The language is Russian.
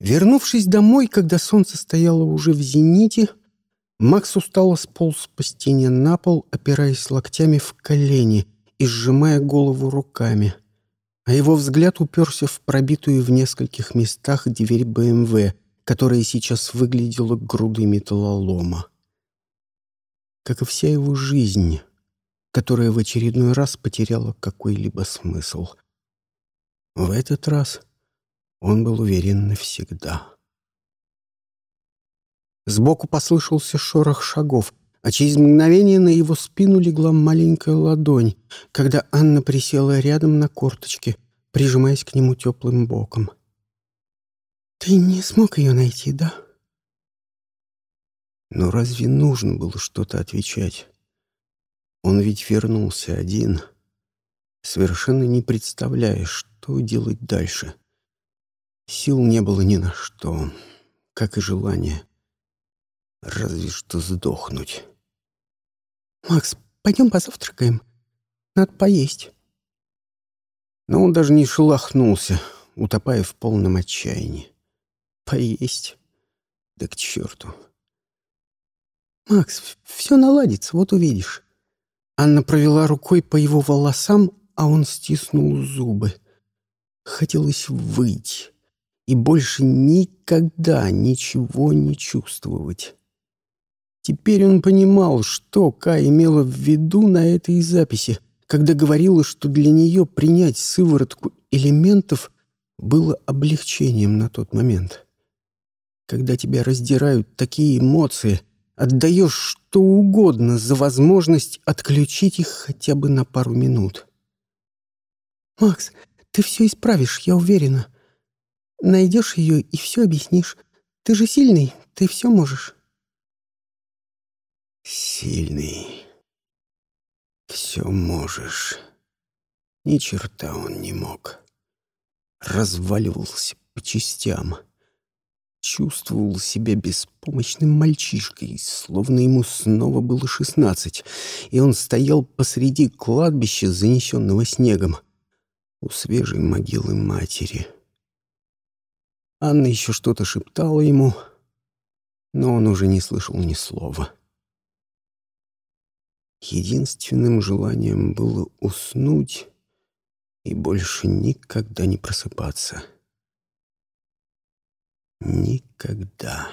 Вернувшись домой, когда солнце стояло уже в зените, Макс устало сполз по стене на пол, опираясь локтями в колени и сжимая голову руками. А его взгляд уперся в пробитую в нескольких местах дверь БМВ, которая сейчас выглядела грудой металлолома. Как и вся его жизнь, которая в очередной раз потеряла какой-либо смысл. В этот раз он был уверен навсегда. Сбоку послышался шорох шагов, а через мгновение на его спину легла маленькая ладонь, когда Анна присела рядом на корточке, прижимаясь к нему теплым боком. «Ты не смог ее найти, да?» Но разве нужно было что-то отвечать? Он ведь вернулся один, совершенно не представляя, что делать дальше. Сил не было ни на что, как и желания. Разве что сдохнуть. «Макс, пойдем позавтракаем. Надо поесть». Но он даже не шелохнулся, утопая в полном отчаянии. «Поесть? Да к черту!» «Макс, все наладится, вот увидишь». Анна провела рукой по его волосам, а он стиснул зубы. Хотелось выйти и больше никогда ничего не чувствовать. Теперь он понимал, что Ка имела в виду на этой записи, когда говорила, что для нее принять сыворотку элементов было облегчением на тот момент. Когда тебя раздирают такие эмоции, отдаешь что угодно за возможность отключить их хотя бы на пару минут. «Макс, ты все исправишь, я уверена. Найдешь ее и все объяснишь. Ты же сильный, ты все можешь». Сильный. Все можешь. Ни черта он не мог. Разваливался по частям. Чувствовал себя беспомощным мальчишкой, словно ему снова было шестнадцать, и он стоял посреди кладбища, занесенного снегом, у свежей могилы матери. Анна еще что-то шептала ему, но он уже не слышал ни слова. Единственным желанием было уснуть и больше никогда не просыпаться. Никогда.